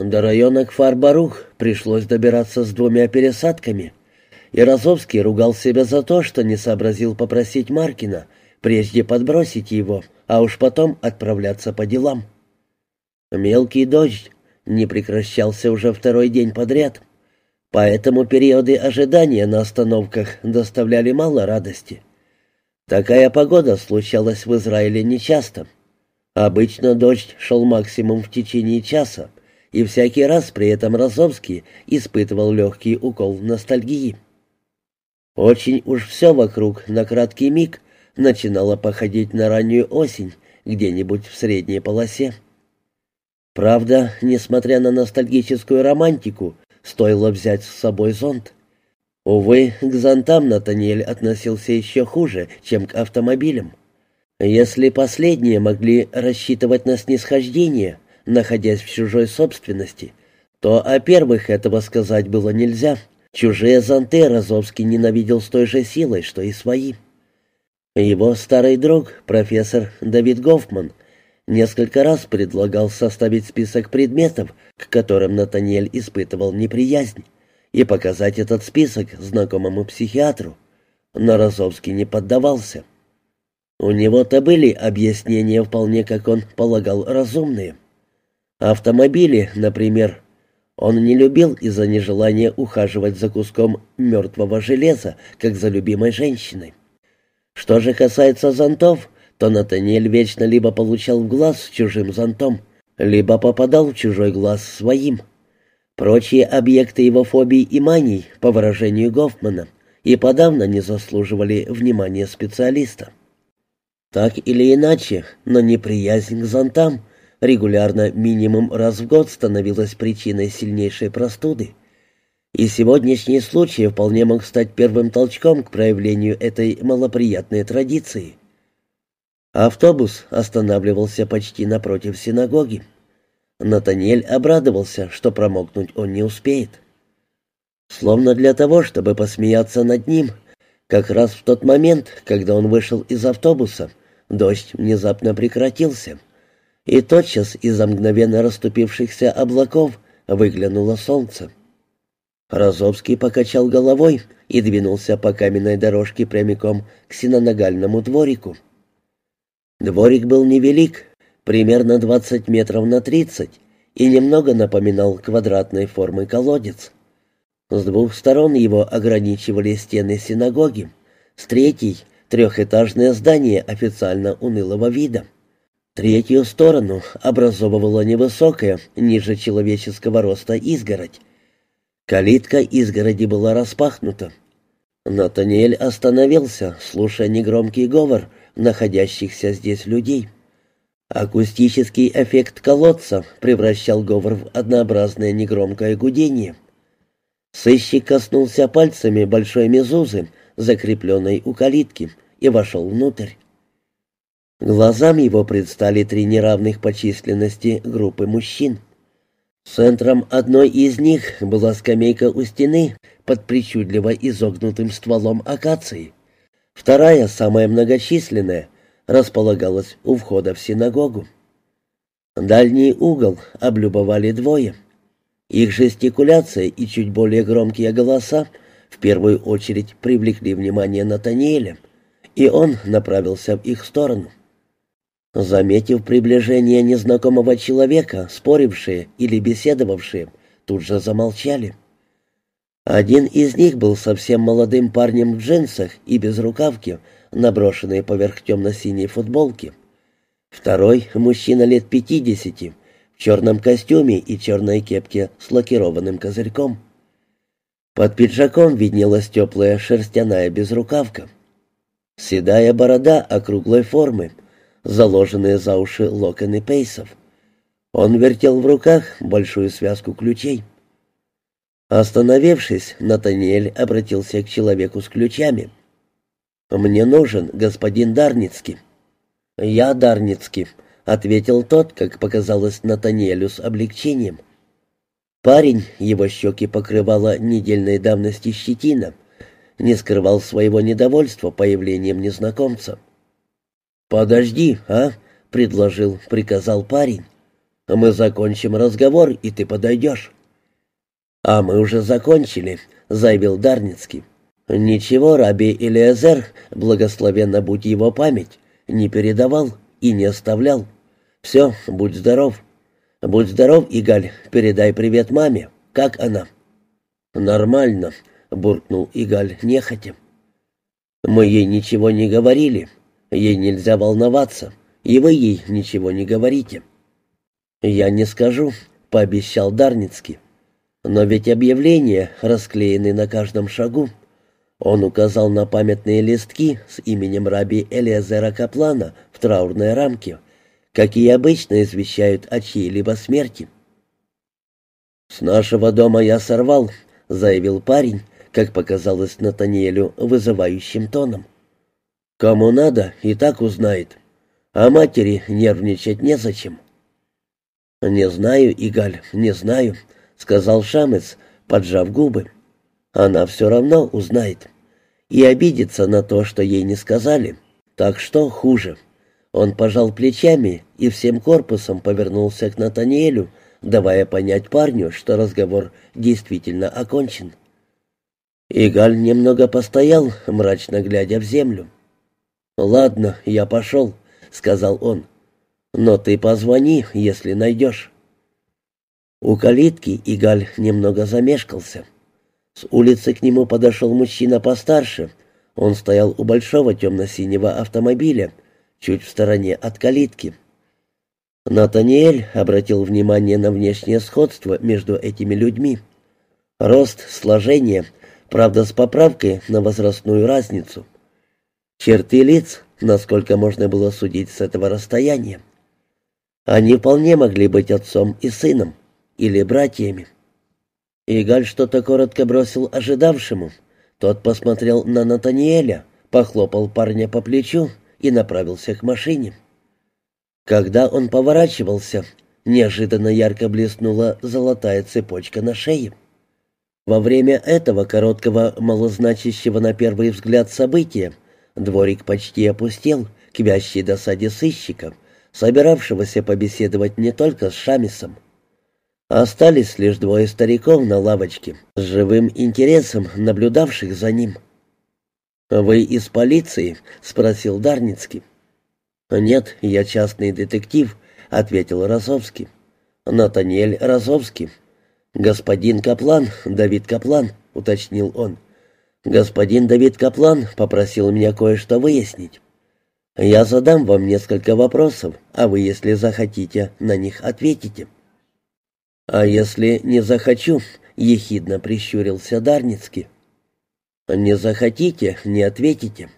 До района Кфар-Барух пришлось добираться с двумя пересадками, и Розовский ругал себя за то, что не сообразил попросить Маркина, прежде подбросить его, а уж потом отправляться по делам. Мелкий дождь не прекращался уже второй день подряд, поэтому периоды ожидания на остановках доставляли мало радости. Такая погода случалась в Израиле нечасто. Обычно дождь шел максимум в течение часа, и всякий раз при этом Розовский испытывал легкий укол ностальгии. Очень уж все вокруг на краткий миг начинало походить на раннюю осень где-нибудь в средней полосе. Правда, несмотря на ностальгическую романтику, стоило взять с собой зонт. Увы, к зонтам Натаниэль относился еще хуже, чем к автомобилям. Если последние могли рассчитывать на снисхождение – находясь в чужой собственности, то о первых этого сказать было нельзя. Чужие зонты Розовский ненавидел с той же силой, что и свои. Его старый друг, профессор Давид Гофман, несколько раз предлагал составить список предметов, к которым Натаниэль испытывал неприязнь, и показать этот список знакомому психиатру, но Розовский не поддавался. У него-то были объяснения вполне, как он полагал, разумные. Автомобили, например, он не любил из-за нежелания ухаживать за куском мертвого железа, как за любимой женщиной. Что же касается зонтов, то Натаниэль вечно либо получал в глаз чужим зонтом, либо попадал в чужой глаз своим. Прочие объекты его фобий и маний, по выражению Гофмана, и подавно не заслуживали внимания специалиста. Так или иначе, но неприязнь к зонтам регулярно минимум раз в год становилась причиной сильнейшей простуды. И сегодняшний случай вполне мог стать первым толчком к проявлению этой малоприятной традиции. Автобус останавливался почти напротив синагоги. Натаниэль обрадовался, что промокнуть он не успеет. Словно для того, чтобы посмеяться над ним, как раз в тот момент, когда он вышел из автобуса, дождь внезапно прекратился — и тотчас из-за мгновенно расступившихся облаков выглянуло солнце. Розовский покачал головой и двинулся по каменной дорожке прямиком к синонагальному дворику. Дворик был невелик, примерно 20 метров на 30, и немного напоминал квадратной формы колодец. С двух сторон его ограничивали стены синагоги, с третьей — трехэтажное здание официально унылого вида. Третью сторону образовывала невысокая, ниже человеческого роста изгородь. Калитка изгороди была распахнута. Натаниэль остановился, слушая негромкий говор находящихся здесь людей. Акустический эффект колодца превращал говор в однообразное негромкое гудение. Сыщик коснулся пальцами большой мезузы, закрепленной у калитки, и вошел внутрь. Глазам его предстали три неравных по численности группы мужчин. Центром одной из них была скамейка у стены под причудливо изогнутым стволом акации. Вторая, самая многочисленная, располагалась у входа в синагогу. Дальний угол облюбовали двое. Их жестикуляция и чуть более громкие голоса в первую очередь привлекли внимание Натаниэля, и он направился в их сторону. Заметив приближение незнакомого человека, спорившие или беседовавшие, тут же замолчали. Один из них был совсем молодым парнем в джинсах и без рукавки, наброшенной поверх темно-синей футболки. Второй — мужчина лет пятидесяти, в черном костюме и черной кепке с лакированным козырьком. Под пиджаком виднелась теплая шерстяная безрукавка. Седая борода округлой формы — заложенные за уши локоны пейсов. Он вертел в руках большую связку ключей. Остановившись, Натаниэль обратился к человеку с ключами. «Мне нужен господин Дарницкий». «Я Дарницкий», — ответил тот, как показалось Натаниэлю с облегчением. Парень, его щеки покрывала недельной давности щетина, не скрывал своего недовольства появлением незнакомца. «Подожди, а?» — предложил, приказал парень. Мы закончим разговор, и ты подойдешь». «А мы уже закончили», — заявил Дарницкий. «Ничего Раби Элиазер, благословенно будь его память, не передавал и не оставлял. Все, будь здоров. Будь здоров, Игаль, передай привет маме. Как она?» «Нормально», — буркнул Игаль нехотя. «Мы ей ничего не говорили. Ей нельзя волноваться, и вы ей ничего не говорите». «Я не скажу», — пообещал Дарницкий. «Но ведь объявления расклеены на каждом шагу». Он указал на памятные листки с именем раби Элиазера Каплана в траурной рамке, какие обычно извещают о чьей-либо смерти. «С нашего дома я сорвал», — заявил парень, как показалось Натаниэлю вызывающим тоном. «Кому надо, и так узнает. А матери нервничать незачем». «Не знаю, Игаль, не знаю», — сказал Шамец, поджав губы. «Она все равно узнает. И обидится на то, что ей не сказали. Так что хуже». Он пожал плечами и всем корпусом повернулся к Натаниэлю, давая понять парню, что разговор действительно окончен. Игаль немного постоял, мрачно глядя в землю. «Ладно, я пошел», — сказал он. Но ты позвони, если найдешь». У калитки Игаль немного замешкался. С улицы к нему подошел мужчина постарше. Он стоял у большого темно-синего автомобиля, чуть в стороне от калитки. Натаниэль обратил внимание на внешнее сходство между этими людьми. Рост, сложение, правда, с поправкой на возрастную разницу. Черты лиц, насколько можно было судить с этого расстояния. Они вполне могли быть отцом и сыном, или братьями. Игаль что-то коротко бросил ожидавшему. Тот посмотрел на Натаниэля, похлопал парня по плечу и направился к машине. Когда он поворачивался, неожиданно ярко блеснула золотая цепочка на шее. Во время этого короткого, малозначащего на первый взгляд события дворик почти опустел к вящей досаде сыщика — собиравшегося побеседовать не только с Шамисом. Остались лишь двое стариков на лавочке, с живым интересом наблюдавших за ним. «Вы из полиции?» — спросил Дарницкий. «Нет, я частный детектив», — ответил Розовский. «Натаниэль Розовский». «Господин Каплан, Давид Каплан», — уточнил он. «Господин Давид Каплан попросил меня кое-что выяснить». Я задам вам несколько вопросов, а вы, если захотите, на них ответите». «А если не захочу?» — ехидно прищурился Дарницкий. «Не захотите, не ответите.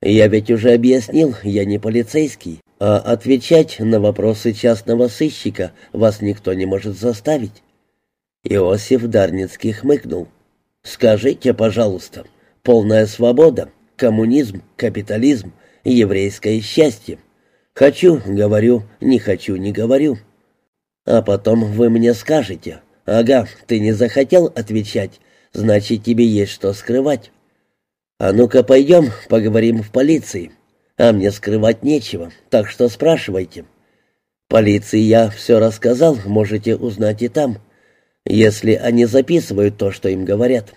Я ведь уже объяснил, я не полицейский, а отвечать на вопросы частного сыщика вас никто не может заставить». Иосиф Дарницкий хмыкнул. «Скажите, пожалуйста, полная свобода, коммунизм, капитализм, еврейское счастье. Хочу — говорю, не хочу — не говорю. А потом вы мне скажете, ага, ты не захотел отвечать, значит, тебе есть что скрывать. А ну-ка пойдем, поговорим в полиции. А мне скрывать нечего, так что спрашивайте. Полиции я все рассказал, можете узнать и там, если они записывают то, что им говорят.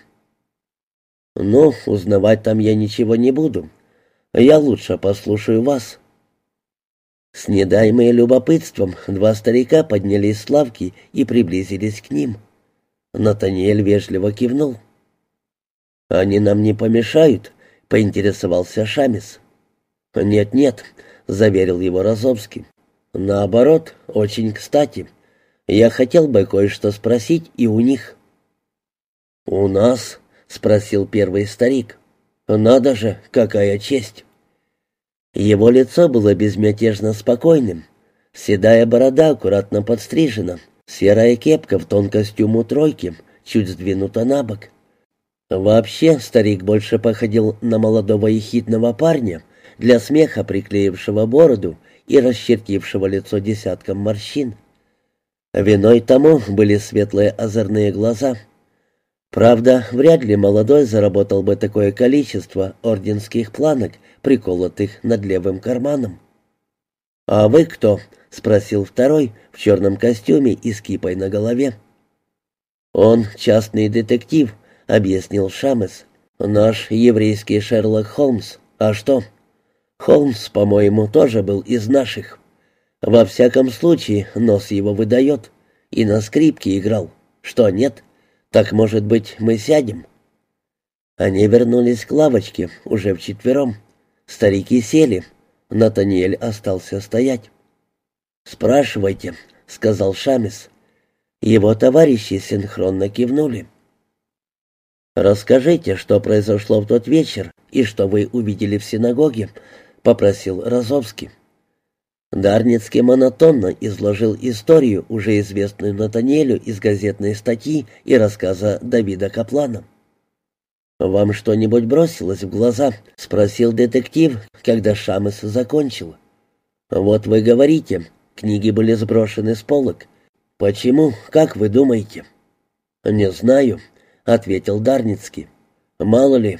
Ну, узнавать там я ничего не буду. Я лучше послушаю вас». С недаемой любопытством два старика поднялись с лавки и приблизились к ним. Натаниэль вежливо кивнул. «Они нам не помешают?» — поинтересовался Шамис. «Нет-нет», — заверил его Розовский. «Наоборот, очень кстати. Я хотел бы кое-что спросить и у них». «У нас?» — спросил первый старик. «Надо же, какая честь!» Его лицо было безмятежно спокойным. Седая борода аккуратно подстрижена, серая кепка в тон костюму тройки, чуть сдвинута на бок. Вообще старик больше походил на молодого и хитного парня, для смеха приклеившего бороду и расчертившего лицо десятком морщин. Виной тому были светлые озорные глаза — Правда, вряд ли молодой заработал бы такое количество орденских планок, приколотых над левым карманом. «А вы кто?» — спросил второй в черном костюме и с кипой на голове. «Он частный детектив», — объяснил Шамес. «Наш еврейский Шерлок Холмс. А что?» «Холмс, по-моему, тоже был из наших. Во всяком случае, нос его выдает. И на скрипке играл. Что, нет? Так, может быть, мы сядем?» Они вернулись к лавочке, уже вчетвером. Старики сели. Натаниэль остался стоять. «Спрашивайте», — сказал Шамис. Его товарищи синхронно кивнули. «Расскажите, что произошло в тот вечер и что вы увидели в синагоге», — попросил Розовский. Дарницкий монотонно изложил историю, уже известную Натаниэлю из газетной статьи и рассказа Давида Каплана. «Вам что-нибудь бросилось в глаза?» — спросил детектив, когда Шамес закончил. «Вот вы говорите, книги были сброшены с полок. Почему, как вы думаете?» «Не знаю», — ответил Дарницкий. «Мало ли,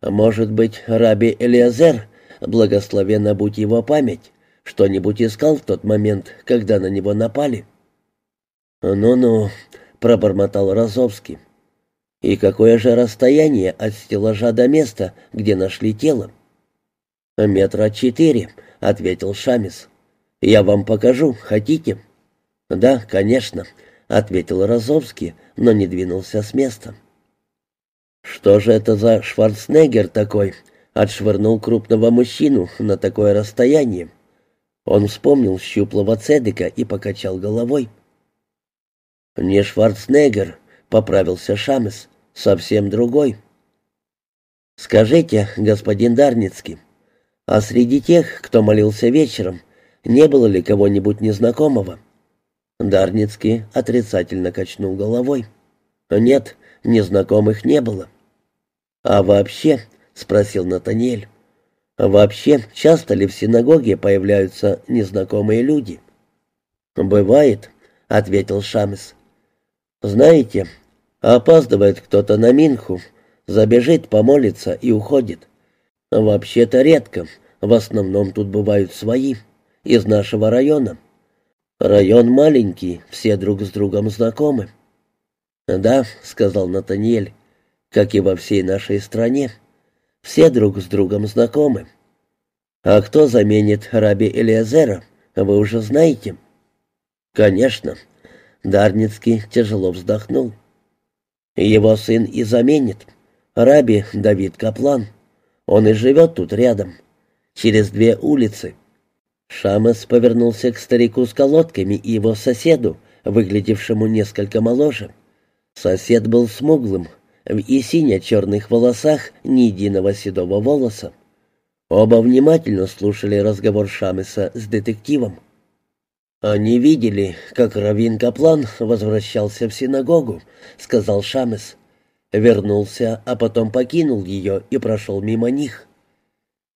может быть, раби Элиазер, благословенно будь его память, что-нибудь искал в тот момент, когда на него напали?» «Ну-ну», — пробормотал Розовский. «И какое же расстояние от стеллажа до места, где нашли тело?» «Метра четыре», — ответил Шамис. «Я вам покажу, хотите?» «Да, конечно», — ответил Розовский, но не двинулся с места. «Что же это за Шварценеггер такой?» Отшвырнул крупного мужчину на такое расстояние. Он вспомнил щуплого Цедека и покачал головой. «Не Шварценеггер», — поправился Шамес, — «совсем другой». «Скажите, господин Дарницкий, а среди тех, кто молился вечером, не было ли кого-нибудь незнакомого?» Дарницкий отрицательно качнул головой. «Нет, незнакомых не было». «А вообще?» — спросил Натаниэль. «Вообще, часто ли в синагоге появляются незнакомые люди?» «Бывает», — ответил Шамес. «Знаете, опаздывает кто-то на Минху, забежит, помолится и уходит. Вообще-то редко, в основном тут бывают свои, из нашего района. Район маленький, все друг с другом знакомы». «Да», — сказал Натаниэль, — «как и во всей нашей стране. Все друг с другом знакомы. А кто заменит раби Элиазера, вы уже знаете?» «Конечно». Дарницкий тяжело вздохнул. «Его сын и заменит. Раби Давид Каплан. Он и живет тут рядом, через две улицы». Шамас повернулся к старику с колодками и его соседу, выглядевшему несколько моложе. Сосед был смуглым, и сине-черных волосах ни единого седого волоса. Оба внимательно слушали разговор Шамеса с детективом. «Они видели, как Равин Каплан возвращался в синагогу», — сказал Шамес. Вернулся, а потом покинул ее и прошел мимо них.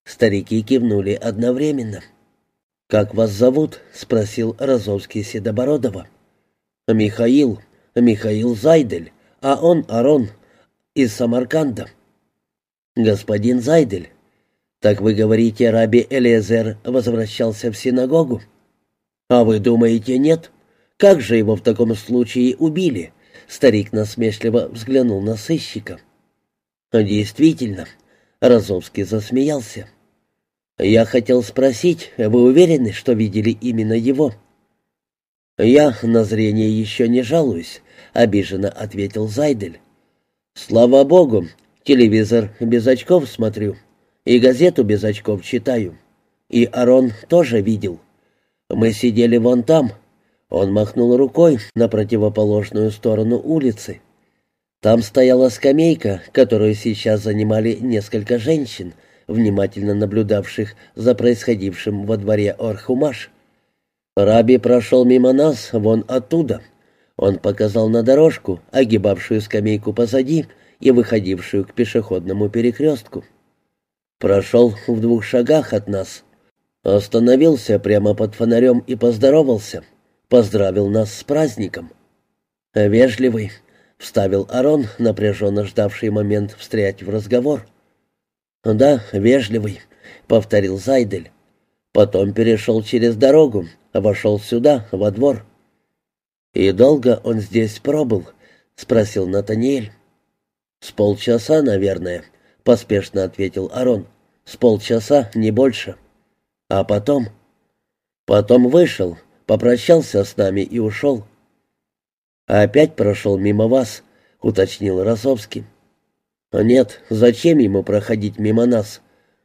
Старики кивнули одновременно. «Как вас зовут?» — спросил Розовский Седобородова. «Михаил. Михаил Зайдель. А он Арон из Самарканда». «Господин Зайдель, так вы говорите, раби Элиезер возвращался в синагогу?» «А вы думаете, нет? Как же его в таком случае убили?» Старик насмешливо взглянул на сыщика. «Действительно», — Розовский засмеялся. «Я хотел спросить, вы уверены, что видели именно его?» «Я на зрение еще не жалуюсь», — обиженно ответил Зайдель. «Слава богу, телевизор без очков смотрю, и газету без очков читаю. И Арон тоже видел. Мы сидели вон там». Он махнул рукой на противоположную сторону улицы. Там стояла скамейка, которую сейчас занимали несколько женщин, внимательно наблюдавших за происходившим во дворе Орхумаш. Раби прошел мимо нас вон оттуда — он показал на дорожку, огибавшую скамейку позади и выходившую к пешеходному перекрестку. Прошел в двух шагах от нас. Остановился прямо под фонарем и поздоровался. Поздравил нас с праздником. «Вежливый», — вставил Арон, напряженно ждавший момент встрять в разговор. «Да, вежливый», — повторил Зайдель. Потом перешел через дорогу, вошел сюда, во двор. «И долго он здесь пробыл?» — спросил Натаниэль. «С полчаса, наверное», — поспешно ответил Арон. «С полчаса, не больше. А потом...» «Потом вышел, попрощался с нами и ушел». «Опять прошел мимо вас», — уточнил Росовский. «Нет, зачем ему проходить мимо нас?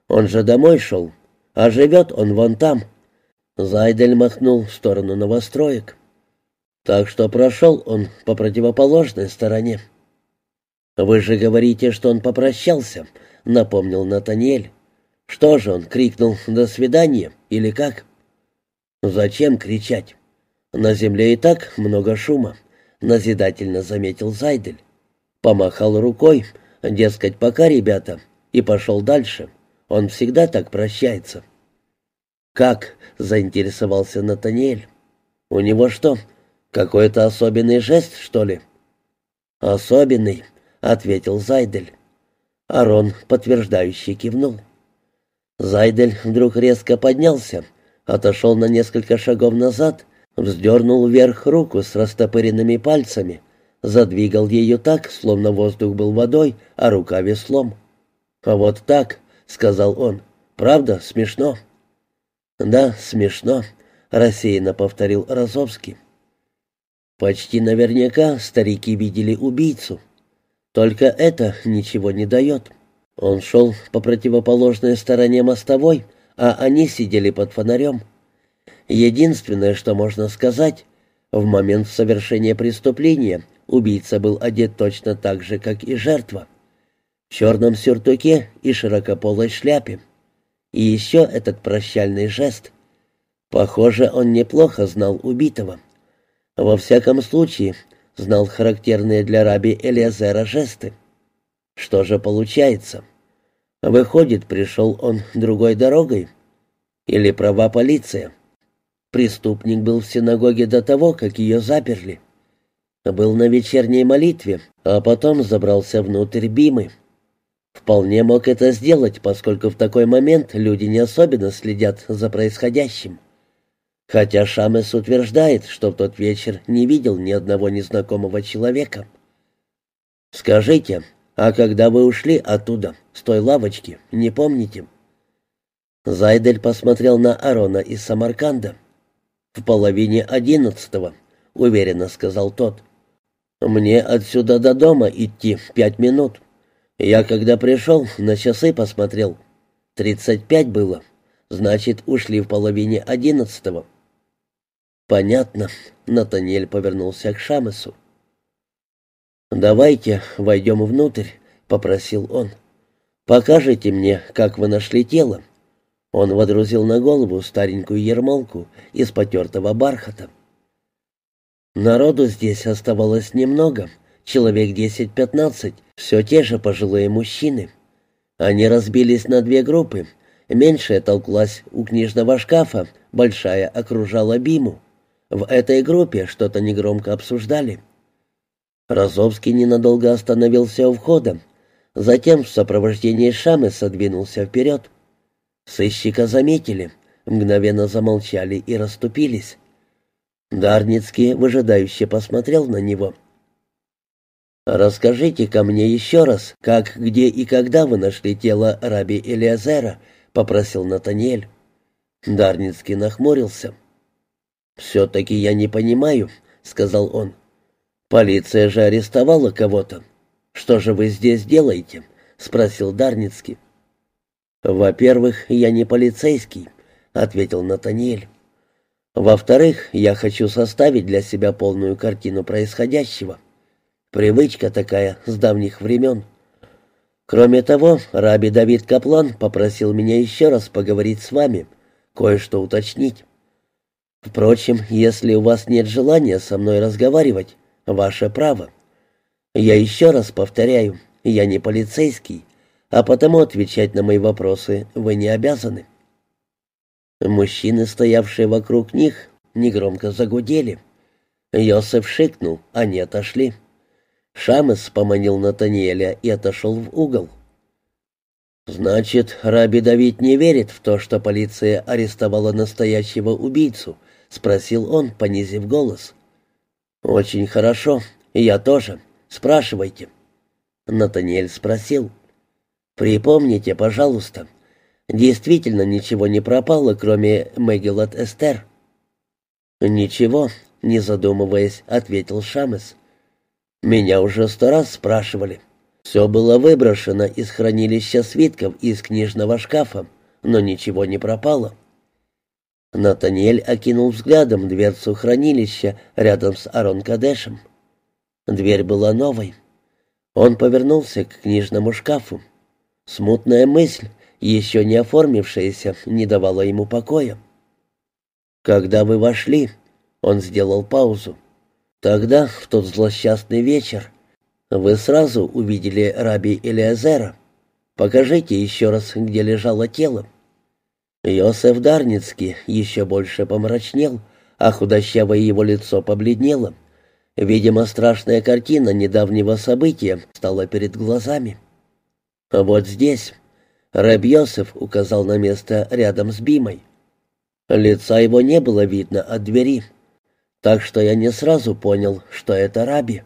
Он же домой шел, а живет он вон там». Зайдель махнул в сторону новостроек. «Так что прошел он по противоположной стороне». «Вы же говорите, что он попрощался», — напомнил Натаниэль. «Что же он, крикнул «до свидания» или как?» «Зачем кричать? На земле и так много шума», — назидательно заметил Зайдель. Помахал рукой, дескать, пока, ребята, и пошел дальше. Он всегда так прощается. «Как?» — заинтересовался Натаниэль. «У него что, какой-то особенный жест, что ли?» «Особенный», — ответил Зайдель. Арон, подтверждающий, кивнул. Зайдель вдруг резко поднялся, отошел на несколько шагов назад, вздернул вверх руку с растопыренными пальцами, задвигал ее так, словно воздух был водой, а рука веслом. «А вот так», — сказал он, — «правда, смешно». «Да, смешно», — рассеянно повторил Розовский. «Почти наверняка старики видели убийцу». Только это ничего не дает. Он шел по противоположной стороне мостовой, а они сидели под фонарем. Единственное, что можно сказать, в момент совершения преступления убийца был одет точно так же, как и жертва. В черном сюртуке и широкополой шляпе. И еще этот прощальный жест. Похоже, он неплохо знал убитого. Во всяком случае, знал характерные для раби Элиазера жесты. Что же получается? Выходит, пришел он другой дорогой? Или права полиция? Преступник был в синагоге до того, как ее заперли. Был на вечерней молитве, а потом забрался внутрь Бимы. Вполне мог это сделать, поскольку в такой момент люди не особенно следят за происходящим. Хотя Шамес утверждает, что в тот вечер не видел ни одного незнакомого человека. «Скажите, а когда вы ушли оттуда, с той лавочки, не помните?» Зайдель посмотрел на Арона из Самарканда. «В половине одиннадцатого», — уверенно сказал тот. «Мне отсюда до дома идти пять минут. Я, когда пришел, на часы посмотрел. Тридцать пять было. Значит, ушли в половине одиннадцатого. «Понятно», — Натаниэль повернулся к Шамесу. «Давайте войдем внутрь», — попросил он. «Покажите мне, как вы нашли тело». Он водрузил на голову старенькую ермолку из потертого бархата. Народу здесь оставалось немного, человек десять-пятнадцать, все те же пожилые мужчины. Они разбились на две группы. Меньшая толклась у книжного шкафа, большая окружала Биму. В этой группе что-то негромко обсуждали. Розовский ненадолго остановился у входа, затем в сопровождении Шамеса двинулся вперед. Сыщика заметили, мгновенно замолчали и расступились. Дарницкий выжидающе посмотрел на него. расскажите ко мне еще раз, как, где и когда вы нашли тело раби Элиазера», — попросил Натаниэль. Дарницкий нахмурился. «Все-таки я не понимаю», — сказал он. «Полиция же арестовала кого-то. Что же вы здесь делаете?» — спросил Дарницкий. «Во-первых, я не полицейский», — ответил Натаниэль. «Во-вторых, я хочу составить для себя полную картину происходящего. Привычка такая с давних времен. Кроме того, раби Давид Каплан попросил меня еще раз поговорить с вами, кое-что уточнить. Впрочем, если у вас нет желания со мной разговаривать, ваше право. Я еще раз повторяю, я не полицейский, а потому отвечать на мои вопросы вы не обязаны». Мужчины, стоявшие вокруг них, негромко загудели. Йосеф шикнул, они отошли. Шамес поманил Натаниэля и отошел в угол. «Значит, Раби Давид не верит в то, что полиция арестовала настоящего убийцу?» — спросил он, понизив голос. «Очень хорошо. Я тоже. Спрашивайте». Натаниэль спросил. «Припомните, пожалуйста, действительно ничего не пропало, кроме Мэггелот Эстер?» «Ничего», — не задумываясь, ответил Шамес. «Меня уже сто раз спрашивали». Все было выброшено из хранилища свитков из книжного шкафа, но ничего не пропало. Натаниэль окинул взглядом дверцу хранилища рядом с Арон Кадешем. Дверь была новой. Он повернулся к книжному шкафу. Смутная мысль, еще не оформившаяся, не давала ему покоя. «Когда вы вошли?» Он сделал паузу. «Тогда, в тот злосчастный вечер, вы сразу увидели раби Элиазера. Покажите еще раз, где лежало тело». Йосеф Дарницкий еще больше помрачнел, а худощавое его лицо побледнело. Видимо, страшная картина недавнего события стала перед глазами. «Вот здесь». Рэб Йосеф указал на место рядом с Бимой. Лица его не было видно от двери, так что я не сразу понял, что это Раби.